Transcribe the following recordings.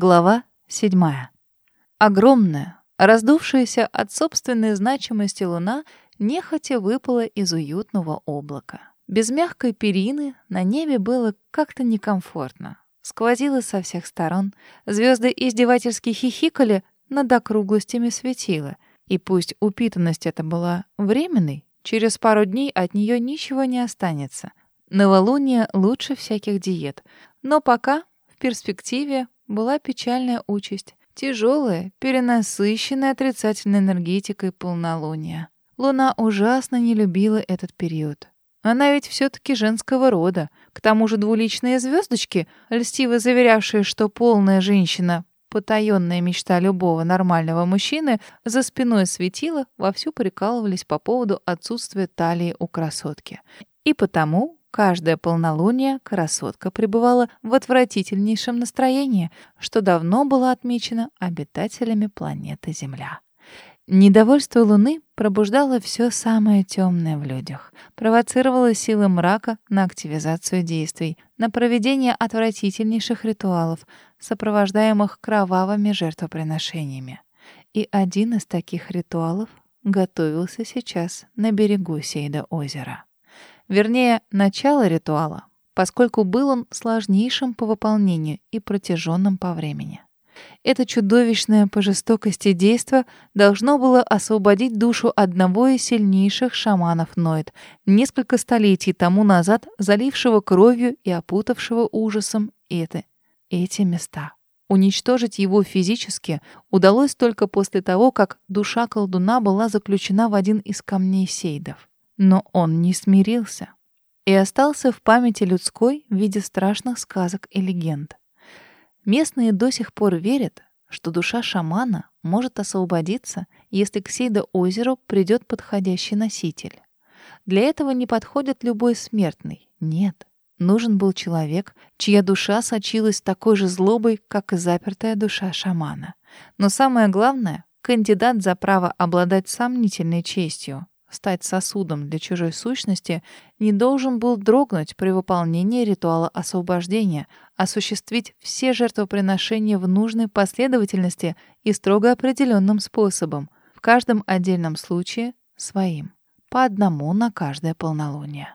Глава 7. Огромная, раздувшаяся от собственной значимости луна нехотя выпала из уютного облака. Без мягкой перины на небе было как-то некомфортно. Сквозило со всех сторон. Звезды издевательски хихикали над округлостями светила. И пусть упитанность эта была временной, через пару дней от нее ничего не останется. Новолуние лучше всяких диет. Но пока, в перспективе, была печальная участь. Тяжелая, перенасыщенная отрицательной энергетикой полнолуния. Луна ужасно не любила этот период. Она ведь все-таки женского рода. К тому же двуличные звездочки, льстиво заверявшие, что полная женщина — потаенная мечта любого нормального мужчины, за спиной светила, вовсю прикалывались по поводу отсутствия талии у красотки. И потому Каждое полнолуние красотка пребывала в отвратительнейшем настроении, что давно было отмечено обитателями планеты Земля. Недовольство Луны пробуждало все самое темное в людях, провоцировало силы мрака на активизацию действий, на проведение отвратительнейших ритуалов, сопровождаемых кровавыми жертвоприношениями. И один из таких ритуалов готовился сейчас на берегу Сейда озера. Вернее, начало ритуала, поскольку был он сложнейшим по выполнению и протяженным по времени. Это чудовищное по жестокости действо должно было освободить душу одного из сильнейших шаманов Ноид, несколько столетий тому назад залившего кровью и опутавшего ужасом это, эти места. Уничтожить его физически удалось только после того, как душа колдуна была заключена в один из камней сейдов. Но он не смирился и остался в памяти людской в виде страшных сказок и легенд. Местные до сих пор верят, что душа шамана может освободиться, если к Сейда-озеру придет подходящий носитель. Для этого не подходит любой смертный. Нет, нужен был человек, чья душа сочилась такой же злобой, как и запертая душа шамана. Но самое главное — кандидат за право обладать сомнительной честью, стать сосудом для чужой сущности, не должен был дрогнуть при выполнении ритуала освобождения, осуществить все жертвоприношения в нужной последовательности и строго определенным способом, в каждом отдельном случае своим, по одному на каждое полнолуние.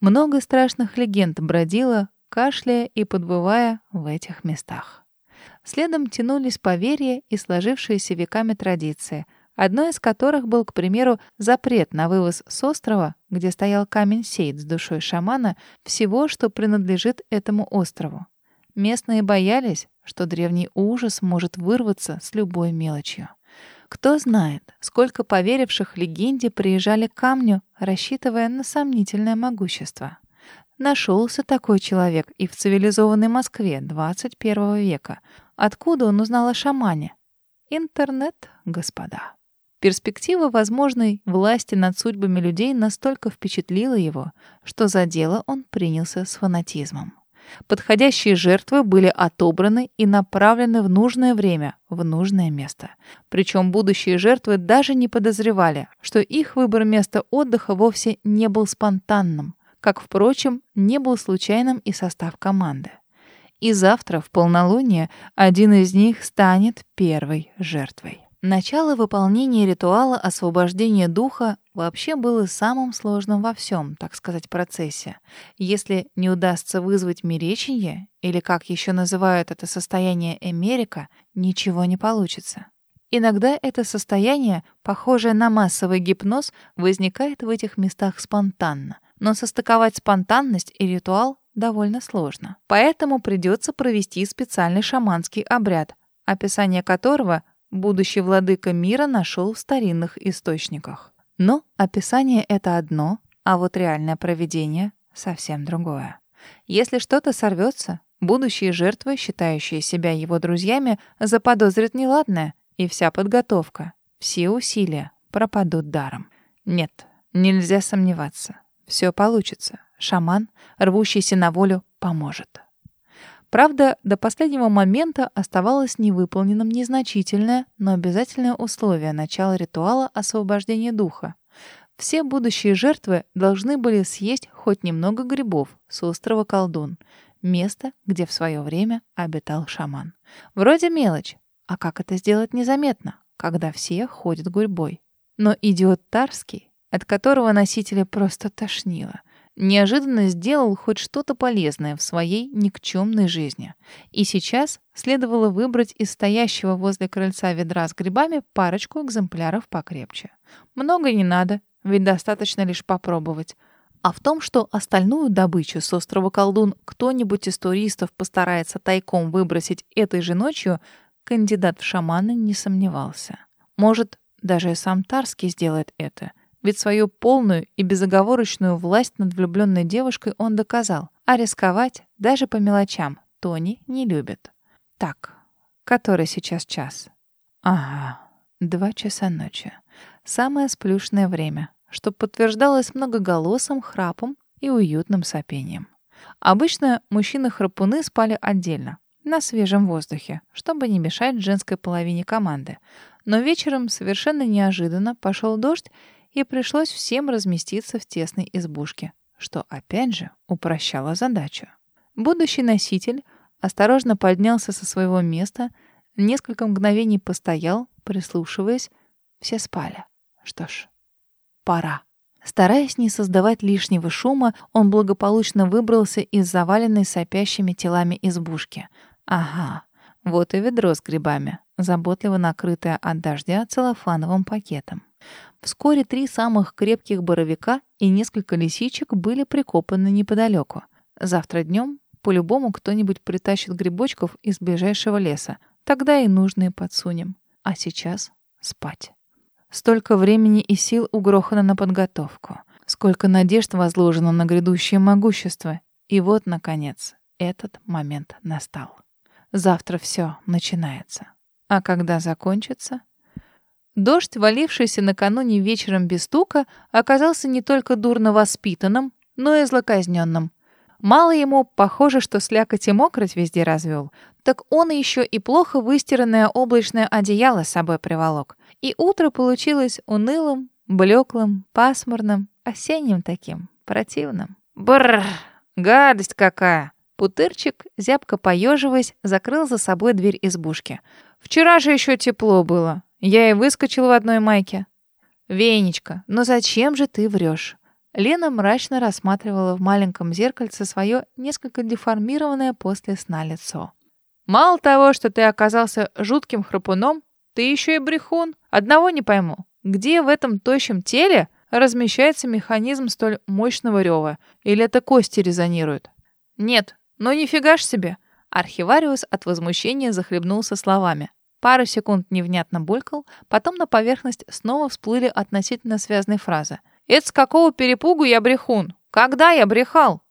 Много страшных легенд бродило, кашляя и подбывая в этих местах. Следом тянулись поверья и сложившиеся веками традиции — одной из которых был, к примеру, запрет на вывоз с острова, где стоял камень сейд с душой шамана, всего, что принадлежит этому острову. Местные боялись, что древний ужас может вырваться с любой мелочью. Кто знает, сколько поверивших легенде приезжали к камню, рассчитывая на сомнительное могущество. Нашелся такой человек и в цивилизованной Москве 21 века. Откуда он узнал о шамане? Интернет, господа. Перспектива возможной власти над судьбами людей настолько впечатлила его, что за дело он принялся с фанатизмом. Подходящие жертвы были отобраны и направлены в нужное время, в нужное место. Причем будущие жертвы даже не подозревали, что их выбор места отдыха вовсе не был спонтанным, как, впрочем, не был случайным и состав команды. И завтра, в полнолуние, один из них станет первой жертвой. Начало выполнения ритуала освобождения духа вообще было самым сложным во всем, так сказать, процессе. Если не удастся вызвать мереченье, или как еще называют это состояние эмерика, ничего не получится. Иногда это состояние, похожее на массовый гипноз, возникает в этих местах спонтанно. Но состыковать спонтанность и ритуал довольно сложно. Поэтому придется провести специальный шаманский обряд, описание которого будущий владыка мира нашел в старинных источниках. Но описание — это одно, а вот реальное проведение — совсем другое. Если что-то сорвется, будущие жертвы, считающие себя его друзьями, заподозрят неладное, и вся подготовка, все усилия пропадут даром. Нет, нельзя сомневаться. Все получится. Шаман, рвущийся на волю, поможет. Правда, до последнего момента оставалось невыполненным незначительное, но обязательное условие начала ритуала освобождения духа. Все будущие жертвы должны были съесть хоть немного грибов с острова Колдун. место, где в свое время обитал шаман. Вроде мелочь, а как это сделать незаметно, когда все ходят гурьбой? Но идиот Тарский, от которого носителя просто тошнило, неожиданно сделал хоть что-то полезное в своей никчемной жизни. И сейчас следовало выбрать из стоящего возле крыльца ведра с грибами парочку экземпляров покрепче. Много не надо, ведь достаточно лишь попробовать. А в том, что остальную добычу с острова Колдун кто-нибудь из туристов постарается тайком выбросить этой же ночью, кандидат в шаманы не сомневался. Может, даже сам Тарский сделает это — ведь свою полную и безоговорочную власть над влюбленной девушкой он доказал. А рисковать даже по мелочам Тони не любит. Так, который сейчас час? Ага, два часа ночи. Самое сплюшное время, что подтверждалось многоголосым храпом и уютным сопением. Обычно мужчины-храпуны спали отдельно, на свежем воздухе, чтобы не мешать женской половине команды. Но вечером совершенно неожиданно пошел дождь, и пришлось всем разместиться в тесной избушке, что опять же упрощало задачу. Будущий носитель осторожно поднялся со своего места, несколько мгновений постоял, прислушиваясь. Все спали. Что ж, пора. Стараясь не создавать лишнего шума, он благополучно выбрался из заваленной сопящими телами избушки. Ага, вот и ведро с грибами, заботливо накрытое от дождя целлофановым пакетом. Вскоре три самых крепких боровика и несколько лисичек были прикопаны неподалеку. Завтра днем по-любому кто-нибудь притащит грибочков из ближайшего леса. Тогда и нужные подсунем. А сейчас спать. Столько времени и сил угрохано на подготовку. Сколько надежд возложено на грядущее могущество. И вот, наконец, этот момент настал. Завтра все начинается. А когда закончится, Дождь, валившийся накануне вечером без стука, оказался не только дурно воспитанным, но и злоказненным. Мало ему, похоже, что слякоть и мокроть везде развел, так он еще и плохо выстиранное облачное одеяло с собой приволок. И утро получилось унылым, блеклым, пасмурным, осенним таким, противным. Бррр, гадость какая! Путырчик, зябко поеживаясь, закрыл за собой дверь избушки. «Вчера же еще тепло было. Я и выскочил в одной майке. Венечка, но зачем же ты врешь? Лена мрачно рассматривала в маленьком зеркальце свое несколько деформированное после сна лицо. Мало того, что ты оказался жутким храпуном, ты еще и брехун. Одного не пойму. Где в этом тощем теле размещается механизм столь мощного рева? Или это кости резонируют? Нет, ну нифига ж себе. Архивариус от возмущения захлебнулся словами. Пару секунд невнятно булькал, потом на поверхность снова всплыли относительно связанные фразы. «Это с какого перепугу я брехун? Когда я брехал?»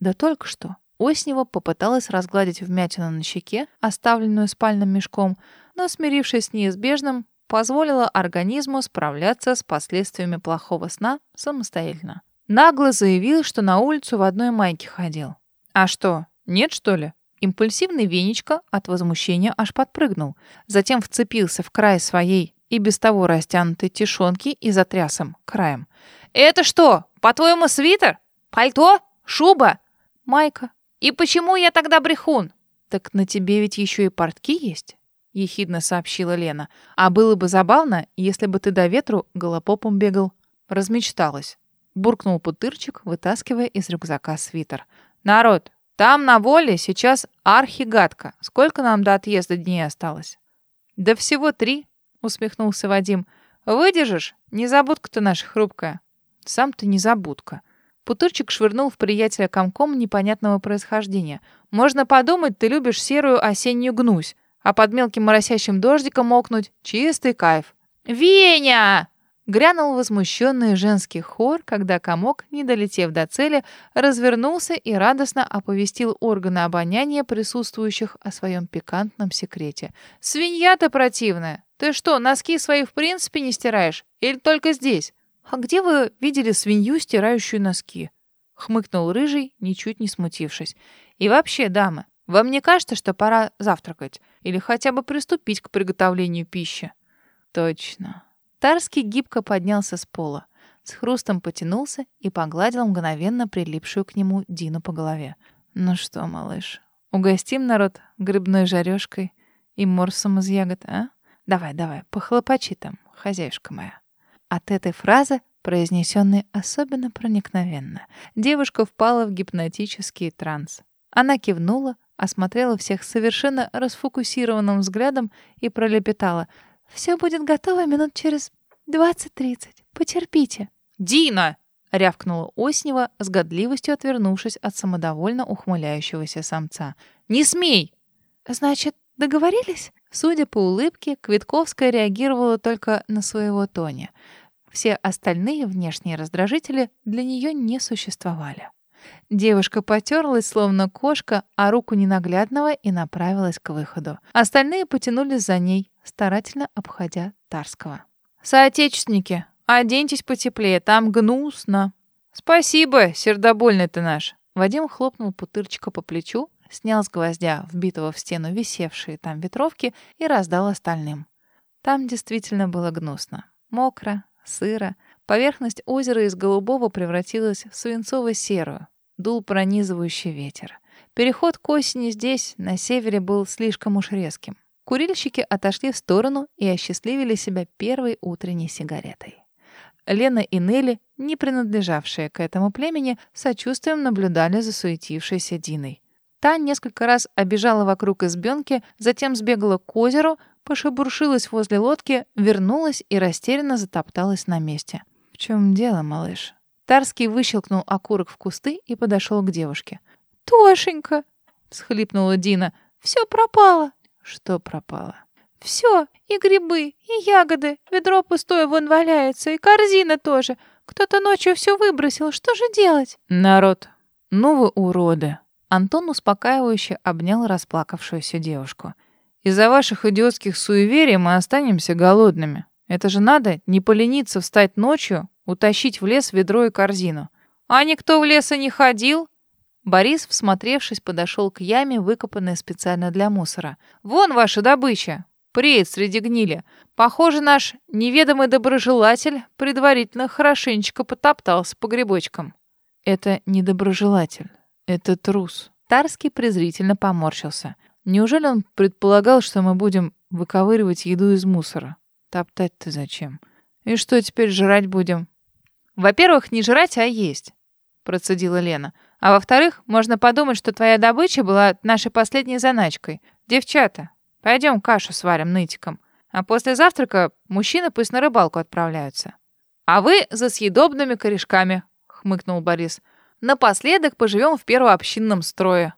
«Да только что». Оснева попыталась разгладить вмятину на щеке, оставленную спальным мешком, но, смирившись с неизбежным, позволила организму справляться с последствиями плохого сна самостоятельно. Нагло заявил, что на улицу в одной майке ходил. «А что, нет, что ли?» Импульсивный Венечка от возмущения аж подпрыгнул. Затем вцепился в край своей и без того растянутой тишонки и затряс им краем. «Это что, по-твоему, свитер? Пальто? Шуба? Майка? И почему я тогда брехун?» «Так на тебе ведь еще и портки есть?» — ехидно сообщила Лена. «А было бы забавно, если бы ты до ветру голопопом бегал». Размечталась. Буркнул путырчик, вытаскивая из рюкзака свитер. «Народ, там на воле сейчас архигадка. Сколько нам до отъезда дней осталось? Да всего три, усмехнулся Вадим. Выдержишь? Незабудка ты наша хрупкая. Сам ты незабудка. Путырчик швырнул в приятеля комком непонятного происхождения. Можно подумать, ты любишь серую осеннюю гнусь, а под мелким моросящим дождиком мокнуть — чистый кайф. «Веня!» Грянул возмущенный женский хор, когда комок, не долетев до цели, развернулся и радостно оповестил органы обоняния присутствующих о своем пикантном секрете. «Свинья-то противная! Ты что, носки свои в принципе не стираешь? Или только здесь? А где вы видели свинью, стирающую носки?» Хмыкнул рыжий, ничуть не смутившись. «И вообще, дамы, вам не кажется, что пора завтракать? Или хотя бы приступить к приготовлению пищи?» «Точно!» Тарский гибко поднялся с пола, с хрустом потянулся и погладил мгновенно прилипшую к нему Дину по голове. Ну что, малыш, угостим народ грибной жарёшкой и морсом из ягод, а? Давай, давай, похлопочи там, хозяюшка моя. От этой фразы, произнесенной особенно проникновенно, девушка впала в гипнотический транс. Она кивнула, осмотрела всех совершенно расфокусированным взглядом и пролепетала. «Все будет готово минут через двадцать-тридцать. Потерпите». «Дина!» — рявкнула Оснева, с годливостью отвернувшись от самодовольно ухмыляющегося самца. «Не смей!» «Значит, договорились?» Судя по улыбке, Квитковская реагировала только на своего Тони. Все остальные внешние раздражители для нее не существовали. Девушка потерлась, словно кошка, а руку ненаглядного и направилась к выходу. Остальные потянулись за ней, старательно обходя Тарского. «Соотечественники, оденьтесь потеплее, там гнусно». «Спасибо, сердобольный ты наш». Вадим хлопнул Путырчика по плечу, снял с гвоздя, вбитого в стену висевшие там ветровки, и раздал остальным. Там действительно было гнусно. Мокро, сыро. Поверхность озера из голубого превратилась в свинцово-серую. Дул пронизывающий ветер. Переход к осени здесь, на севере, был слишком уж резким. Курильщики отошли в сторону и осчастливили себя первой утренней сигаретой. Лена и Нелли, не принадлежавшие к этому племени, сочувствием наблюдали за суетившейся Диной. Та несколько раз обежала вокруг избенки, затем сбегала к озеру, пошебуршилась возле лодки, вернулась и растерянно затопталась на месте. «В чем дело, малыш?» Тарский выщелкнул окурок в кусты и подошел к девушке. «Тошенька!» — всхлипнула Дина. «Все пропало!» «Что пропало?» «Все! И грибы, и ягоды. Ведро пустое вон валяется, и корзина тоже. Кто-то ночью все выбросил. Что же делать?» «Народ, ну вы уроды!» Антон успокаивающе обнял расплакавшуюся девушку. «Из-за ваших идиотских суеверий мы останемся голодными. Это же надо не полениться встать ночью, утащить в лес ведро и корзину. А никто в лес и не ходил?» Борис, всмотревшись, подошел к яме, выкопанной специально для мусора. «Вон ваша добыча! Преет среди гнили. Похоже, наш неведомый доброжелатель предварительно хорошенечко потоптался по грибочкам». «Это не доброжелатель. «Это трус». Тарский презрительно поморщился. «Неужели он предполагал, что мы будем выковыривать еду из мусора? Топтать-то зачем? И что теперь жрать будем?» «Во-первых, не жрать, а есть», — процедила Лена. «А во-вторых, можно подумать, что твоя добыча была нашей последней заначкой. Девчата, пойдем кашу сварим нытиком. А после завтрака мужчины пусть на рыбалку отправляются». «А вы за съедобными корешками», — хмыкнул Борис. Напоследок поживем в первообщинном строе.